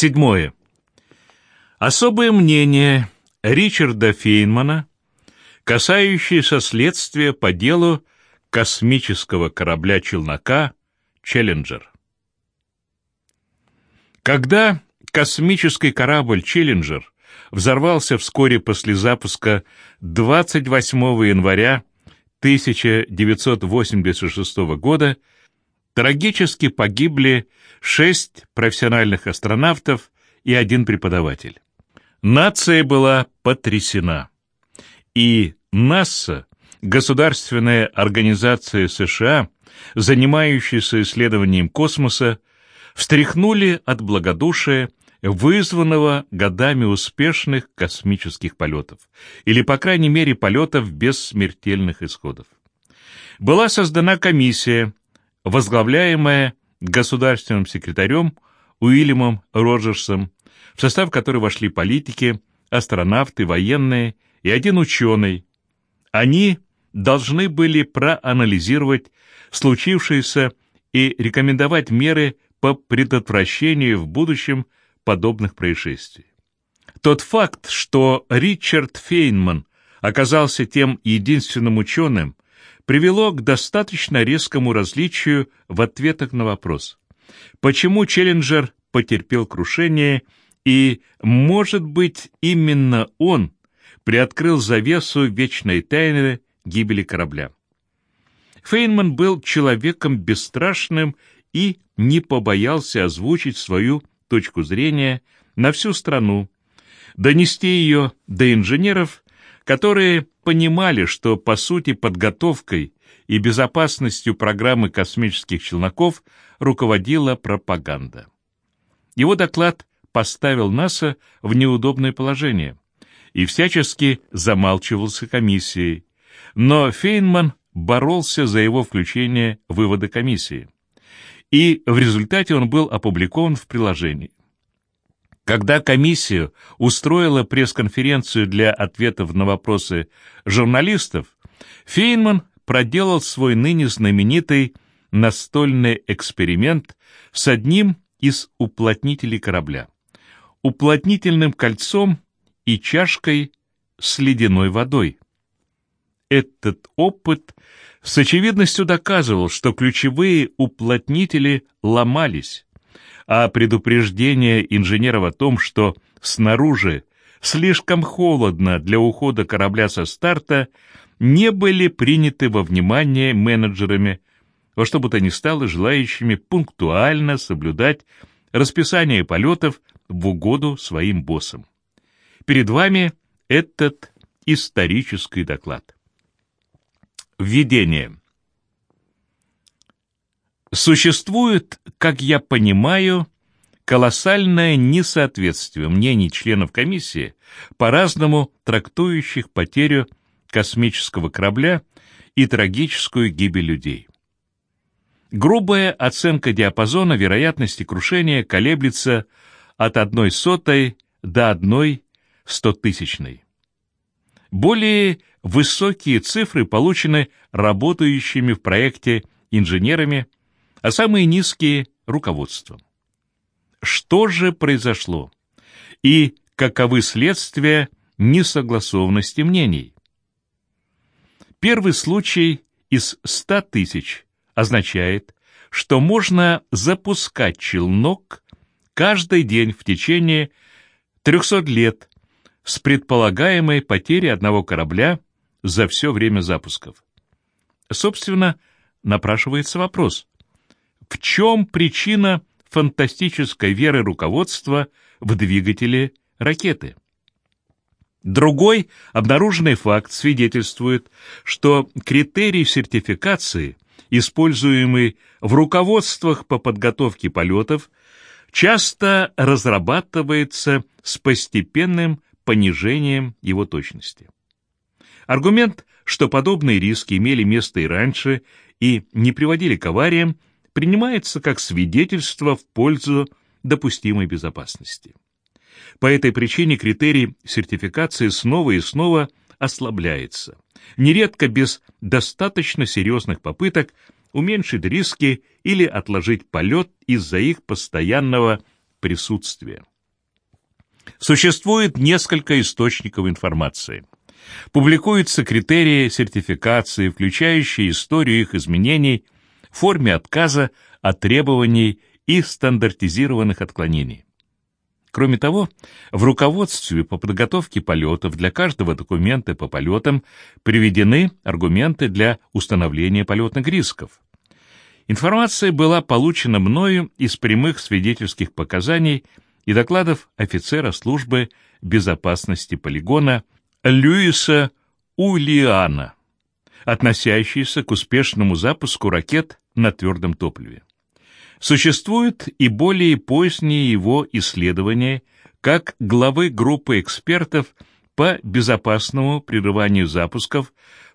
Седьмое. Особое мнение Ричарда Фейнмана, касающееся следствия по делу космического корабля-челнока «Челленджер». Когда космический корабль «Челленджер» взорвался вскоре после запуска 28 января 1986 года, трагически погибли шесть профессиональных астронавтов и один преподаватель. Нация была потрясена. И НАСА, государственная организация США, занимающаяся исследованием космоса, встряхнули от благодушия, вызванного годами успешных космических полетов, или, по крайней мере, полетов без смертельных исходов. Была создана комиссия, возглавляемая государственным секретарем Уильямом Роджерсом, в состав которой вошли политики, астронавты, военные и один ученый. Они должны были проанализировать случившееся и рекомендовать меры по предотвращению в будущем подобных происшествий. Тот факт, что Ричард Фейнман оказался тем единственным ученым, привело к достаточно резкому различию в ответах на вопрос, почему Челленджер потерпел крушение и, может быть, именно он приоткрыл завесу вечной тайны гибели корабля. Фейнман был человеком бесстрашным и не побоялся озвучить свою точку зрения на всю страну, донести ее до инженеров, которые понимали, что, по сути, подготовкой и безопасностью программы космических челноков руководила пропаганда. Его доклад поставил НАСА в неудобное положение и всячески замалчивался комиссией, но Фейнман боролся за его включение в выводы комиссии и в результате он был опубликован в приложении. Когда комиссия устроила пресс-конференцию для ответов на вопросы журналистов, Фейнман проделал свой ныне знаменитый настольный эксперимент с одним из уплотнителей корабля, уплотнительным кольцом и чашкой с ледяной водой. Этот опыт с очевидностью доказывал, что ключевые уплотнители ломались, а предупреждение инженеров о том, что снаружи слишком холодно для ухода корабля со старта, не были приняты во внимание менеджерами, во что бы то ни стало желающими пунктуально соблюдать расписание полетов в угоду своим боссам. Перед вами этот исторический доклад. Введение. Существует, как я понимаю, колоссальное несоответствие мнений членов комиссии, по-разному трактующих потерю космического корабля и трагическую гибель людей. Грубая оценка диапазона вероятности крушения колеблется от одной сотой до одной стотысячной. Более высокие цифры получены работающими в проекте инженерами, а самые низкие – руководством. Что же произошло? И каковы следствия несогласованности мнений? Первый случай из 100 тысяч означает, что можно запускать челнок каждый день в течение 300 лет с предполагаемой потерей одного корабля за все время запусков. Собственно, напрашивается вопрос, в чем причина фантастической веры руководства в двигатели ракеты? Другой обнаруженный факт свидетельствует, что критерий сертификации, используемый в руководствах по подготовке полетов, часто разрабатывается с постепенным понижением его точности. Аргумент, что подобные риски имели место и раньше и не приводили к авариям, принимается как свидетельство в пользу допустимой безопасности. По этой причине критерий сертификации снова и снова ослабляется, нередко без достаточно серьезных попыток уменьшить риски или отложить полет из-за их постоянного присутствия. Существует несколько источников информации. Публикуются критерии сертификации, включающие историю их изменений в форме отказа от требований и стандартизированных отклонений. Кроме того, в руководстве по подготовке полетов для каждого документа по полетам приведены аргументы для установления полетных рисков. Информация была получена мною из прямых свидетельских показаний и докладов офицера службы безопасности полигона Льюиса Улиана, относящиеся к успешному запуску ракет на твердом топливе. Существуют и более поздние его исследования как главы группы экспертов по безопасному прерыванию запусков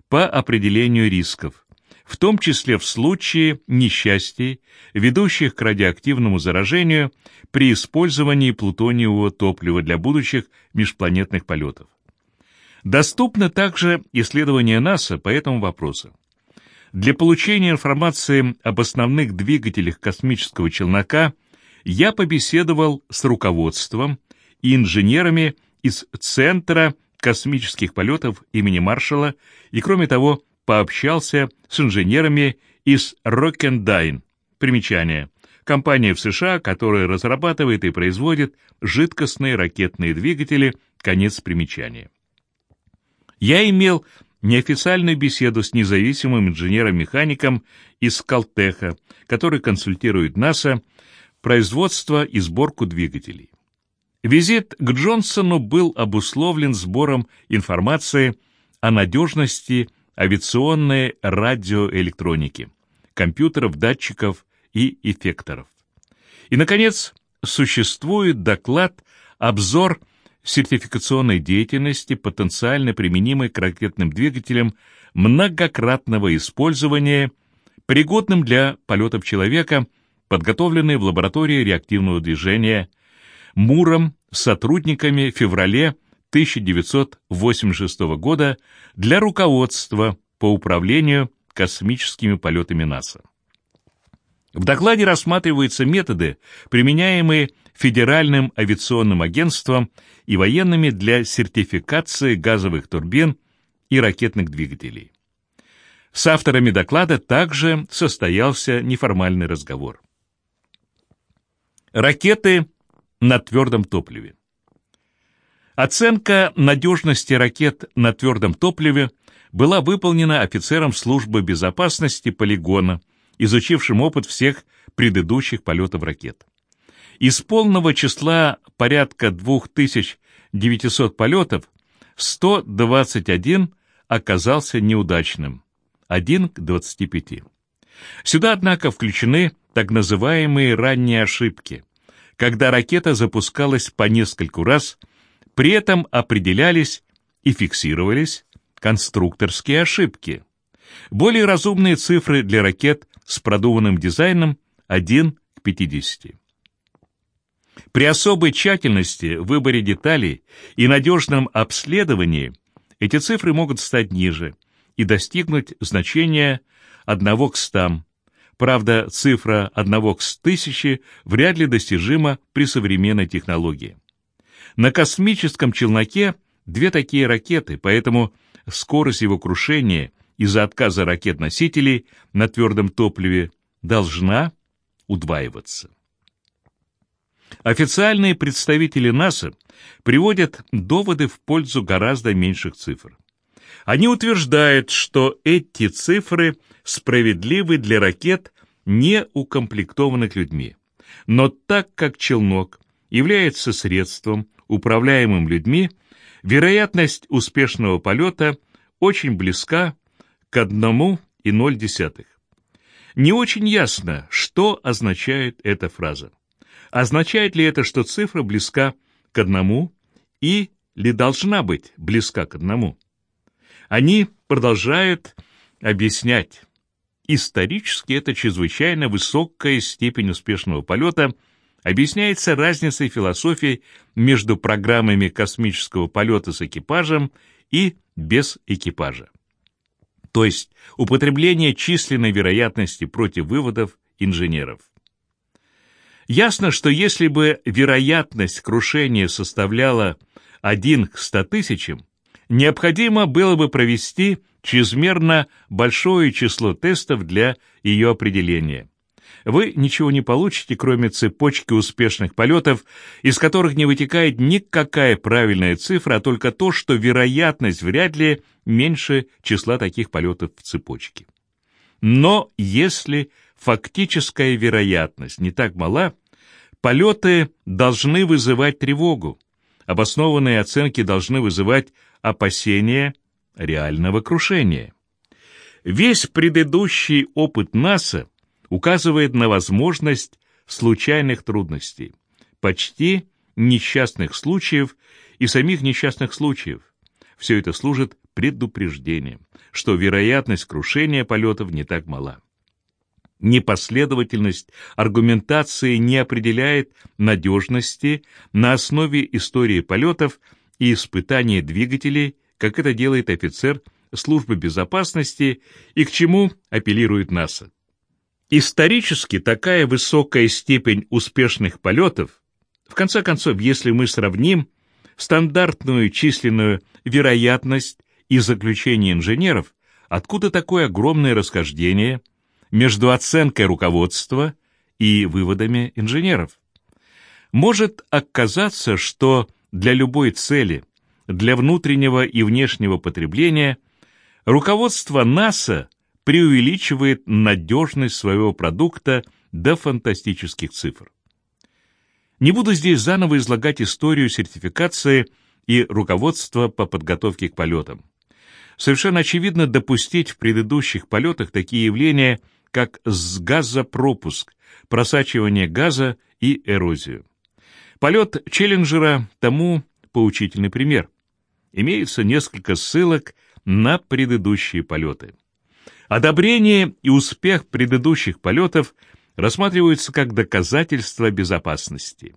по определению рисков, в том числе в случае несчастий, ведущих к радиоактивному заражению при использовании плутониевого топлива для будущих межпланетных полетов. Доступно также исследование НАСА по этому вопросу. Для получения информации об основных двигателях космического челнока я побеседовал с руководством и инженерами из Центра космических полетов имени Маршалла и, кроме того, пообщался с инженерами из Rocketdyne. Примечание. Компания в США, которая разрабатывает и производит жидкостные ракетные двигатели. Конец примечания. Я имел неофициальную беседу с независимым инженером-механиком из Калтеха, который консультирует НАСА производство и сборку двигателей. Визит к Джонсону был обусловлен сбором информации о надежности авиационной радиоэлектроники, компьютеров, датчиков и эффекторов. И, наконец, существует доклад «Обзор сертификационной деятельности, потенциально применимой к ракетным двигателям многократного использования, пригодным для полетов человека, подготовленные в лаборатории реактивного движения Муром сотрудниками в феврале 1986 года для руководства по управлению космическими полетами НАСА. В докладе рассматриваются методы, применяемые Федеральным авиационным агентством и военными для сертификации газовых турбин и ракетных двигателей. С авторами доклада также состоялся неформальный разговор. Ракеты на твердом топливе. Оценка надежности ракет на твердом топливе была выполнена офицером службы безопасности полигона, изучившим опыт всех предыдущих полетов ракет. Из полного числа порядка 2900 полетов 121 оказался неудачным, 1 к 25. Сюда, однако, включены так называемые ранние ошибки, когда ракета запускалась по нескольку раз, при этом определялись и фиксировались конструкторские ошибки. Более разумные цифры для ракет с продуманным дизайном 1 к 50. При особой тщательности в выборе деталей и надежном обследовании эти цифры могут стать ниже и достигнуть значения 1 к 100. Правда, цифра 1 к 1000 вряд ли достижима при современной технологии. На космическом челноке две такие ракеты, поэтому скорость его крушения из-за отказа ракет-носителей на твердом топливе должна удваиваться. Официальные представители НАСА приводят доводы в пользу гораздо меньших цифр. Они утверждают, что эти цифры справедливы для ракет, не укомплектованных людьми. Но так как челнок является средством, управляемым людьми, вероятность успешного полета очень близка к 1,0. Не очень ясно, что означает эта фраза. Означает ли это, что цифра близка к одному и ли должна быть близка к одному? Они продолжают объяснять. Исторически это чрезвычайно высокая степень успешного полета объясняется разницей философии между программами космического полета с экипажем и без экипажа. То есть употребление численной вероятности против выводов инженеров. Ясно, что если бы вероятность крушения составляла 1 к 100 тысячам, необходимо было бы провести чрезмерно большое число тестов для ее определения. Вы ничего не получите, кроме цепочки успешных полетов, из которых не вытекает никакая правильная цифра, а только то, что вероятность вряд ли меньше числа таких полетов в цепочке. Но если фактическая вероятность не так мала, полеты должны вызывать тревогу. Обоснованные оценки должны вызывать опасения реального крушения. Весь предыдущий опыт НАСА указывает на возможность случайных трудностей, почти несчастных случаев и самих несчастных случаев. Все это служит предупреждением, что вероятность крушения полетов не так мала. Непоследовательность аргументации не определяет надежности на основе истории полетов и испытания двигателей, как это делает офицер службы безопасности и к чему апеллирует НАСА. Исторически такая высокая степень успешных полетов, в конце концов, если мы сравним стандартную численную вероятность и заключение инженеров, откуда такое огромное расхождение между оценкой руководства и выводами инженеров? Может оказаться, что для любой цели, для внутреннего и внешнего потребления, руководство НАСА преувеличивает надежность своего продукта до фантастических цифр. Не буду здесь заново излагать историю сертификации и руководства по подготовке к полетам. Совершенно очевидно допустить в предыдущих полетах такие явления, как газопропуск, просачивание газа и эрозию. Полет Челленджера тому поучительный пример. Имеется несколько ссылок на предыдущие полеты. Одобрение и успех предыдущих полетов рассматриваются как доказательство безопасности.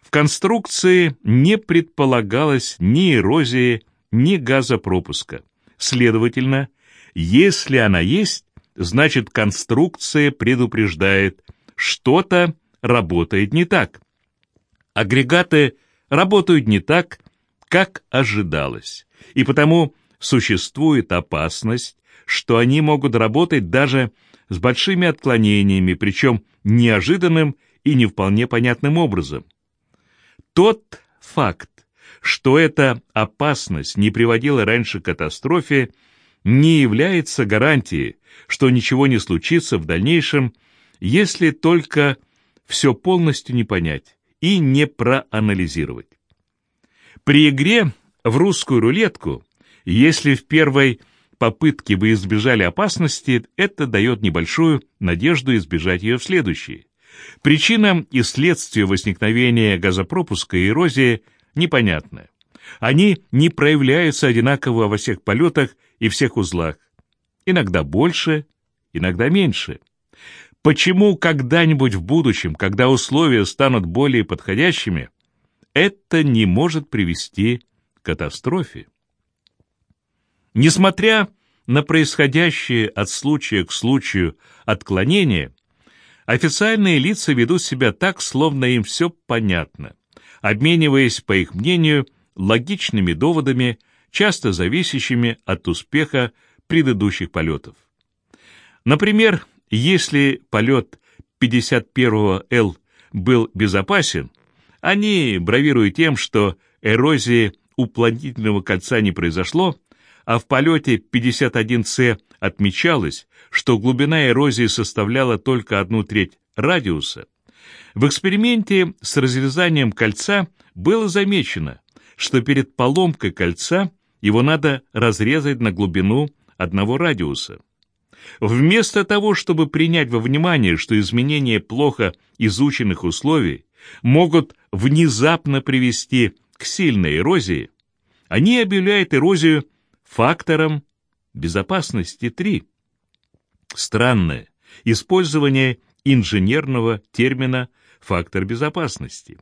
В конструкции не предполагалось ни эрозии, ни газопропуска. Следовательно, если она есть, значит конструкция предупреждает, что-то работает не так. Агрегаты работают не так, как ожидалось, и потому существует опасность, что они могут работать даже с большими отклонениями, причем неожиданным и не вполне понятным образом. Тот факт, что эта опасность не приводила раньше к катастрофе, не является гарантией, что ничего не случится в дальнейшем, если только все полностью не понять и не проанализировать. При игре в русскую рулетку, если в первой попытки вы избежали опасности, это дает небольшую надежду избежать ее в следующие. Причина и следствие возникновения газопропуска и эрозии непонятны. Они не проявляются одинаково во всех полетах и всех узлах. Иногда больше, иногда меньше. Почему когда-нибудь в будущем, когда условия станут более подходящими, это не может привести к катастрофе? Несмотря на происходящее от случая к случаю отклонение, официальные лица ведут себя так, словно им все понятно, обмениваясь, по их мнению, логичными доводами, часто зависящими от успеха предыдущих полетов. Например, если полет 51-го был безопасен, они бравируют тем, что эрозии уплотнительного кольца не произошло, а в полете 51С отмечалось, что глубина эрозии составляла только одну треть радиуса, в эксперименте с разрезанием кольца было замечено, что перед поломкой кольца его надо разрезать на глубину одного радиуса. Вместо того, чтобы принять во внимание, что изменения плохо изученных условий могут внезапно привести к сильной эрозии, они объявляют эрозию фактором безопасности 3. Странное использование инженерного термина «фактор безопасности».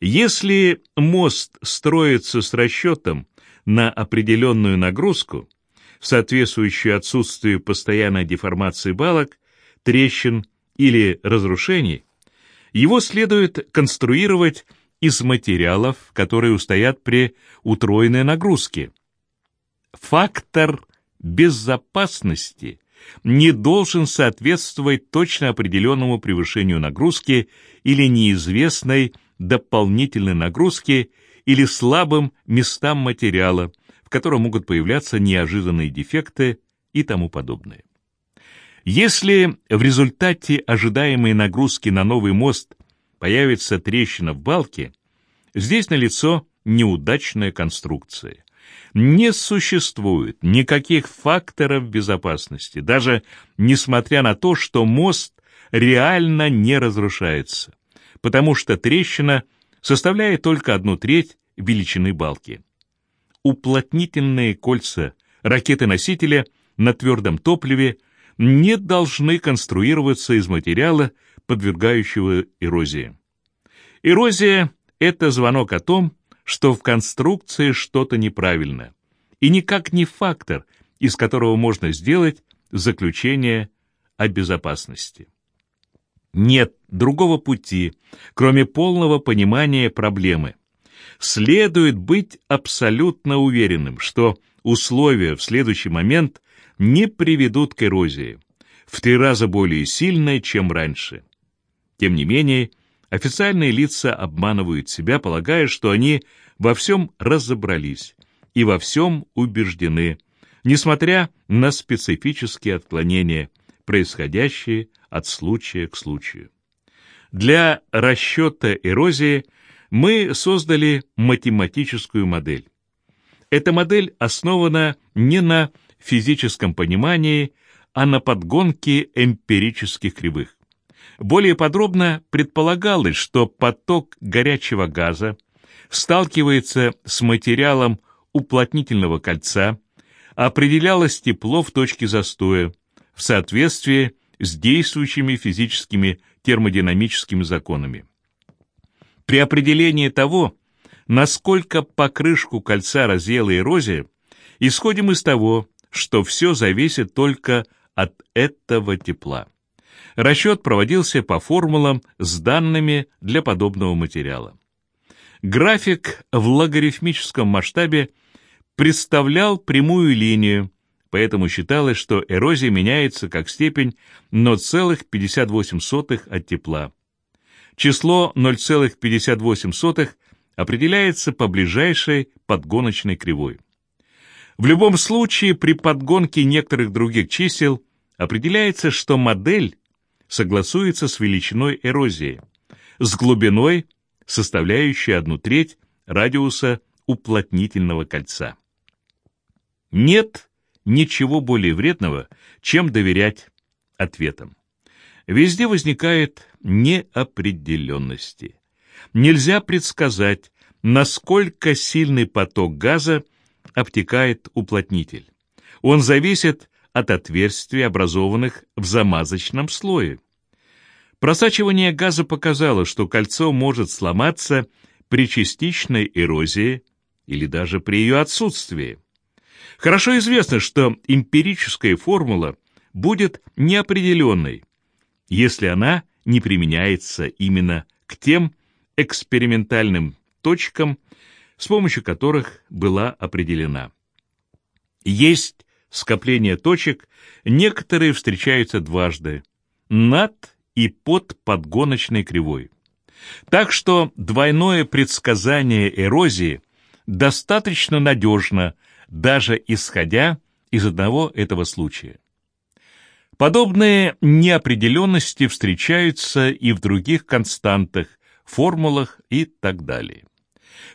Если мост строится с расчетом на определенную нагрузку, соответствующую отсутствию постоянной деформации балок, трещин или разрушений, Его следует конструировать из материалов, которые устоят при утроенной нагрузке. Фактор безопасности не должен соответствовать точно определенному превышению нагрузки или неизвестной дополнительной нагрузке или слабым местам материала, в котором могут появляться неожиданные дефекты и тому подобное. Если в результате ожидаемой нагрузки на новый мост появится трещина в балке, здесь налицо неудачная конструкция. Не существует никаких факторов безопасности, даже несмотря на то, что мост реально не разрушается, потому что трещина составляет только одну треть величины балки. Уплотнительные кольца ракеты-носителя на твердом топливе не должны конструироваться из материала, подвергающего эрозии. Эрозия – это звонок о том, что в конструкции что-то неправильно, и никак не фактор, из которого можно сделать заключение о безопасности. Нет другого пути, кроме полного понимания проблемы. Следует быть абсолютно уверенным, что условия в следующий момент не приведут к эрозии, в три раза более сильной, чем раньше. Тем не менее, официальные лица обманывают себя, полагая, что они во всем разобрались и во всем убеждены, несмотря на специфические отклонения, происходящие от случая к случаю. Для расчета эрозии мы создали математическую модель. Эта модель основана не на физическом понимании, а на подгонке эмпирических кривых. Более подробно предполагалось, что поток горячего газа сталкивается с материалом уплотнительного кольца, определялось тепло в точке застоя в соответствии с действующими физическими термодинамическими законами. При определении того, насколько покрышку кольца разъела эрозия, исходим из того, что все зависит только от этого тепла. Расчет проводился по формулам с данными для подобного материала. График в логарифмическом масштабе представлял прямую линию, поэтому считалось, что эрозия меняется как степень 0,58 от тепла. Число 0,58 определяется по ближайшей подгоночной кривой. В любом случае, при подгонке некоторых других чисел определяется, что модель согласуется с величиной эрозии, с глубиной, составляющей одну треть радиуса уплотнительного кольца. Нет ничего более вредного, чем доверять ответам. Везде возникает неопределенности. Нельзя предсказать, насколько сильный поток газа обтекает уплотнитель. Он зависит от отверстий, образованных в замазочном слое. Просачивание газа показало, что кольцо может сломаться при частичной эрозии или даже при ее отсутствии. Хорошо известно, что эмпирическая формула будет неопределенной, если она не применяется именно к тем экспериментальным точкам, с помощью которых была определена. Есть скопление точек, некоторые встречаются дважды, над и под подгоночной кривой. Так что двойное предсказание эрозии достаточно надежно, даже исходя из одного этого случая. Подобные неопределенности встречаются и в других константах, формулах и так далее.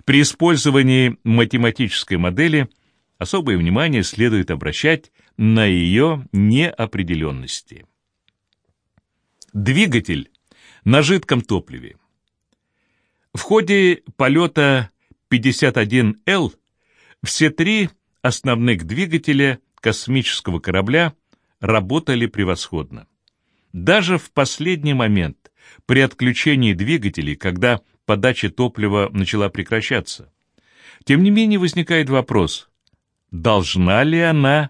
При использовании математической модели особое внимание следует обращать на ее неопределенности. Двигатель на жидком топливе. В ходе полета 51Л все три основных двигателя космического корабля работали превосходно. Даже в последний момент, при отключении двигателей, когда подача топлива начала прекращаться. Тем не менее возникает вопрос, должна ли она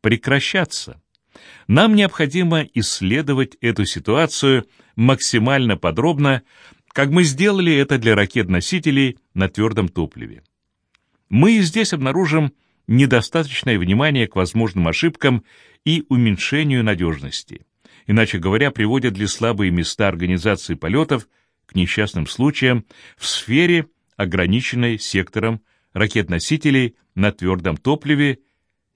прекращаться? Нам необходимо исследовать эту ситуацию максимально подробно, как мы сделали это для ракет-носителей на твердом топливе. Мы и здесь обнаружим недостаточное внимание к возможным ошибкам и уменьшению надежности. Иначе говоря, приводят ли слабые места организации полетов к несчастным случаям в сфере, ограниченной сектором ракет-носителей на твердом топливе,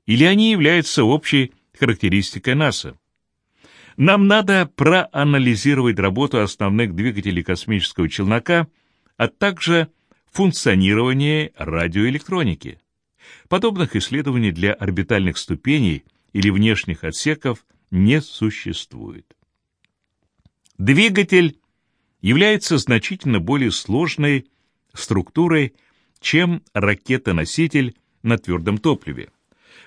или они являются общей характеристикой НАСА. Нам надо проанализировать работу основных двигателей космического челнока, а также функционирование радиоэлектроники. Подобных исследований для орбитальных ступеней или внешних отсеков не существует. Двигатель является значительно более сложной структурой, чем ракета-носитель на твердом топливе.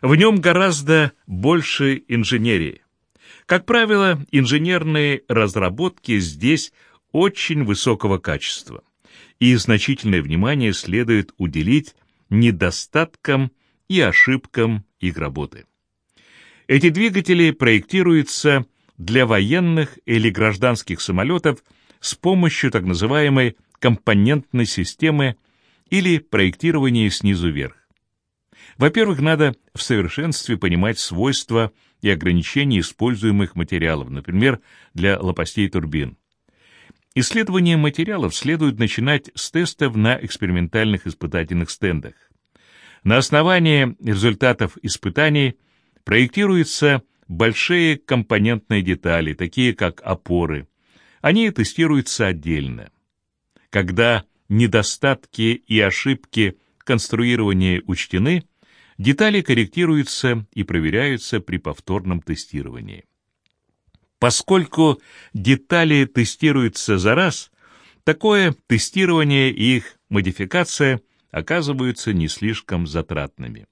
В нем гораздо больше инженерии. Как правило, инженерные разработки здесь очень высокого качества, и значительное внимание следует уделить недостаткам и ошибкам их работы. Эти двигатели проектируются для военных или гражданских самолетов с помощью так называемой компонентной системы или проектирования снизу вверх. Во-первых, надо в совершенстве понимать свойства и ограничения используемых материалов, например, для лопастей турбин. Исследование материалов следует начинать с тестов на экспериментальных испытательных стендах. На основании результатов испытаний проектируются большие компонентные детали, такие как опоры. Они тестируются отдельно. Когда недостатки и ошибки конструирования учтены, Детали корректируются и проверяются при повторном тестировании. Поскольку детали тестируются за раз, такое тестирование и их модификация оказываются не слишком затратными.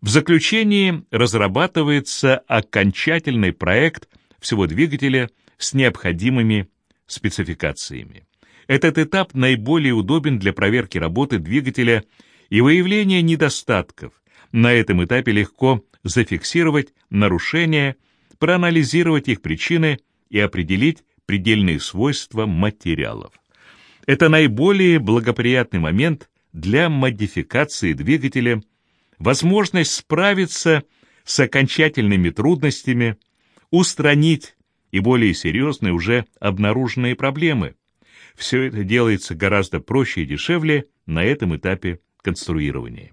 В заключении разрабатывается окончательный проект всего двигателя с необходимыми спецификациями. Этот этап наиболее удобен для проверки работы двигателя и выявления недостатков, на этом этапе легко зафиксировать нарушения, проанализировать их причины и определить предельные свойства материалов. Это наиболее благоприятный момент для модификации двигателя, возможность справиться с окончательными трудностями, устранить и более серьезные уже обнаруженные проблемы. Все это делается гораздо проще и дешевле на этом этапе конструирования.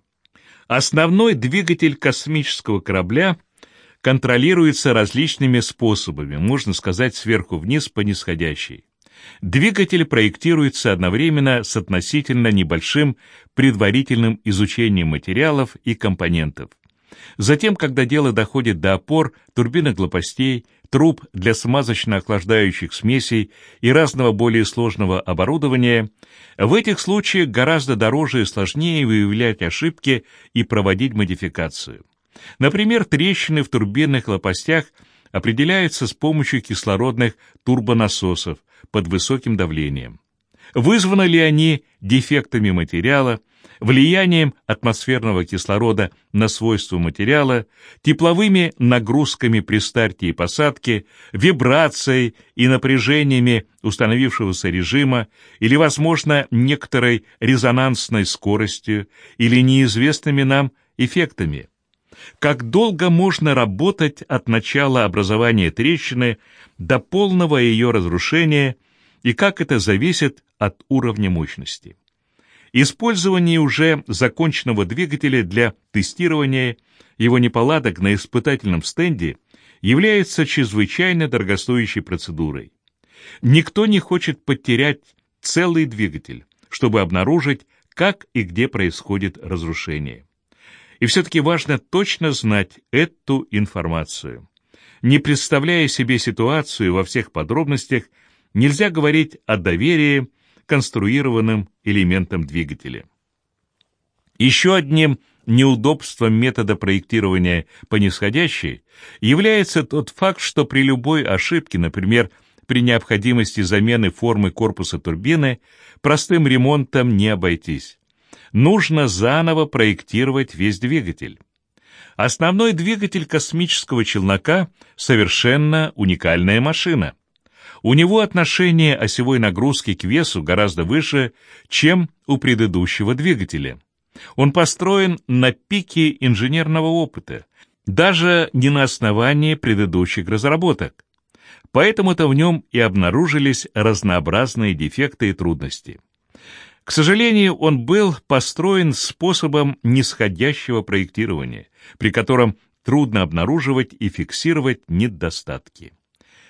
Основной двигатель космического корабля контролируется различными способами, можно сказать, сверху вниз по нисходящей. Двигатель проектируется одновременно с относительно небольшим предварительным изучением материалов и компонентов. Затем, когда дело доходит до опор, турбинок лопастей, труб для смазочно-охлаждающих смесей и разного более сложного оборудования, в этих случаях гораздо дороже и сложнее выявлять ошибки и проводить модификацию. Например, трещины в турбинных лопастях определяются с помощью кислородных турбонасосов под высоким давлением. Вызваны ли они дефектами материала, влиянием атмосферного кислорода на свойства материала, тепловыми нагрузками при старте и посадке, вибрацией и напряжениями установившегося режима или, возможно, некоторой резонансной скоростью или неизвестными нам эффектами. Как долго можно работать от начала образования трещины до полного ее разрушения и как это зависит от уровня мощности. Использование уже законченного двигателя для тестирования его неполадок на испытательном стенде является чрезвычайно дорогостоящей процедурой. Никто не хочет потерять целый двигатель, чтобы обнаружить, как и где происходит разрушение. И все-таки важно точно знать эту информацию. Не представляя себе ситуацию во всех подробностях, нельзя говорить о доверии конструированным элементом двигателя. Еще одним неудобством метода проектирования по нисходящей является тот факт, что при любой ошибке, например, при необходимости замены формы корпуса турбины, простым ремонтом не обойтись. Нужно заново проектировать весь двигатель. Основной двигатель космического челнока — совершенно уникальная машина. У него отношение осевой нагрузки к весу гораздо выше, чем у предыдущего двигателя. Он построен на пике инженерного опыта, даже не на основании предыдущих разработок. Поэтому-то в нем и обнаружились разнообразные дефекты и трудности. К сожалению, он был построен способом нисходящего проектирования, при котором трудно обнаруживать и фиксировать недостатки.